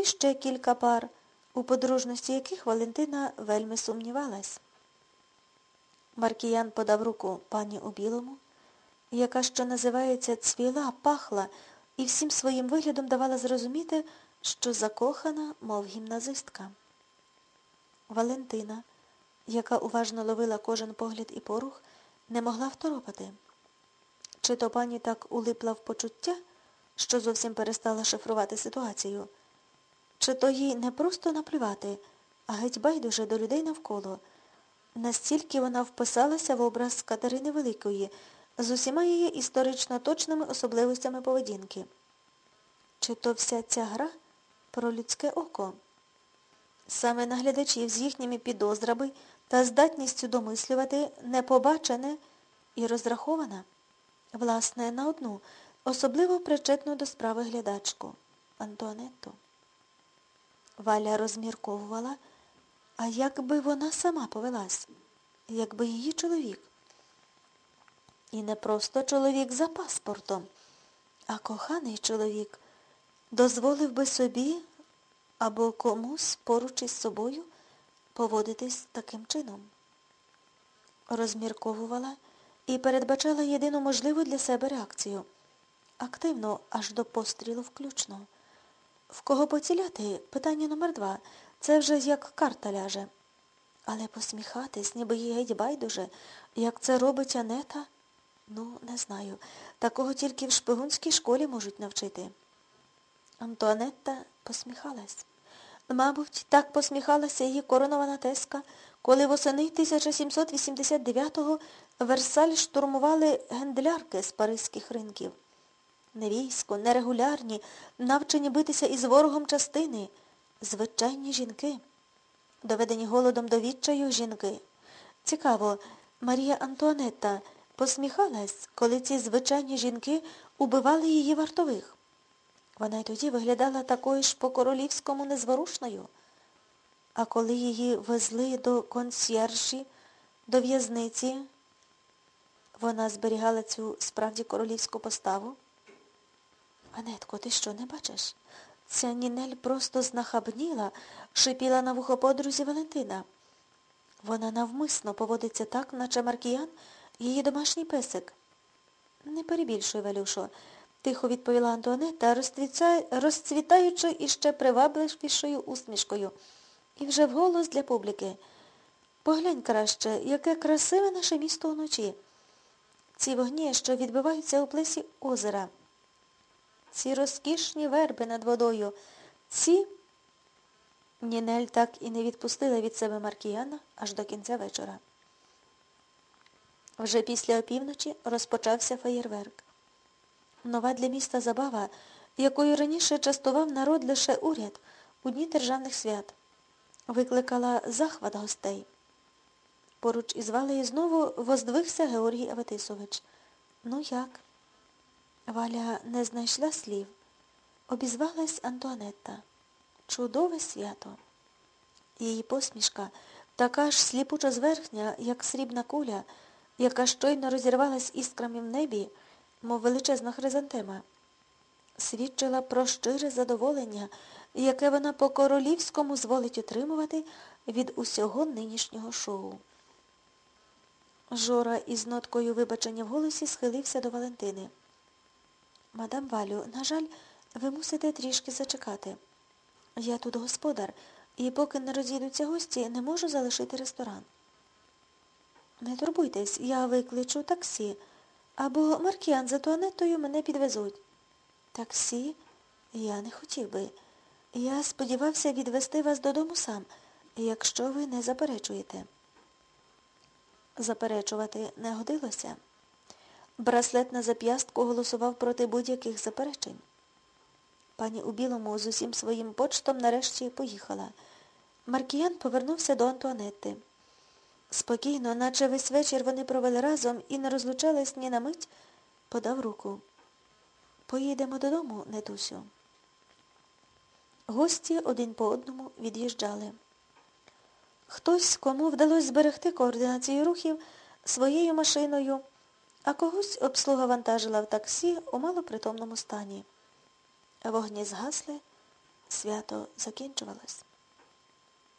і ще кілька пар, у подружності яких Валентина вельми сумнівалась. Маркіян подав руку пані у білому, яка, що називається, цвіла, пахла і всім своїм виглядом давала зрозуміти, що закохана, мов гімназистка. Валентина, яка уважно ловила кожен погляд і порух, не могла второпати. Чи то пані так улипла в почуття, що зовсім перестала шифрувати ситуацію, чи то їй не просто наплювати, а геть байдуже до людей навколо. Настільки вона вписалася в образ Катерини Великої з усіма її історично точними особливостями поведінки. Чи то вся ця гра про людське око? Саме наглядачів з їхніми підозрами та здатністю домислювати непобачене і розрахована, власне, на одну, особливо причетну до справи глядачку Антуанетту. Валя розмірковувала, а як би вона сама повелась, якби її чоловік. І не просто чоловік за паспортом, а коханий чоловік дозволив би собі або комусь поруч із собою поводитись таким чином. Розмірковувала і передбачала єдину можливу для себе реакцію. Активно аж до пострілу включно. В кого поціляти? Питання номер два. Це вже як карта ляже. Але посміхатись, ніби їй геть байдуже, як це робить Анета, ну, не знаю. Такого тільки в шпигунській школі можуть навчити. Антуанетта посміхалась. Мабуть, так посміхалася її коронована теска, коли восени 1789-го Версаль штурмували гендлярки з паризьких ринків. Не військо, нерегулярні, навчені битися із ворогом частини, звичайні жінки, доведені голодом до відчаю жінки. Цікаво, Марія Антуанетта посміхалась, коли ці звичайні жінки убивали її вартових. Вона й тоді виглядала такою ж по-королівському незворушною. А коли її везли до консьєржі, до в'язниці, вона зберігала цю справді королівську поставу. Анетко, ти що не бачиш? Ця Нінель просто знахабніла, шипіла на вухо подрузі Валентина. Вона навмисно поводиться так, наче Маркіян, її домашній песик. Не перебільшуй, Валюшо тихо відповіла Антуанетта, розцвітаючи іще привабливішою усмішкою. І вже вголос для публіки. Поглянь краще, яке красиве наше місто вночі. Ці вогні, що відбиваються у плесі озера. Ці розкішні верби над водою. Ці... Нінель так і не відпустила від себе Маркіяна аж до кінця вечора. Вже після опівночі розпочався феєрверк. Нова для міста забава, якою раніше частував народ лише уряд у дні державних свят, викликала захват гостей. Поруч із Валею знову воздвигся Георгій Аветисович. Ну як? Валя не знайшла слів. Обізвалась Антуанетта. Чудове свято. Її посмішка, така ж сліпуча зверхня, як срібна куля, яка щойно розірвалась іскрами в небі, мов величезна хризантема, свідчила про щире задоволення, яке вона по-королівському зволить отримувати від усього нинішнього шоу. Жора із ноткою вибачення в голосі схилився до Валентини. Мадам Валю, на жаль, ви мусите трішки зачекати. Я тут господар, і поки не роз'їдуться гості, не можу залишити ресторан. Не турбуйтесь, я викличу таксі. Або Маркіан за туанетою мене підвезуть. Таксі? Я не хотів би. Я сподівався відвести вас додому сам, якщо ви не заперечуєте. Заперечувати не годилося. Браслет на зап'ястку голосував проти будь-яких заперечень. Пані у білому з усім своїм почтом нарешті поїхала. Маркіян повернувся до Антуанетти. Спокійно, наче весь вечір вони провели разом і не розлучались ні на мить, подав руку. Поїдемо додому, Нетусю. Гості один по одному від'їжджали. Хтось, кому вдалося зберегти координацію рухів своєю машиною, а когось обслуга вантажила в таксі у малопритомному стані. Вогні згасли, свято закінчувалось.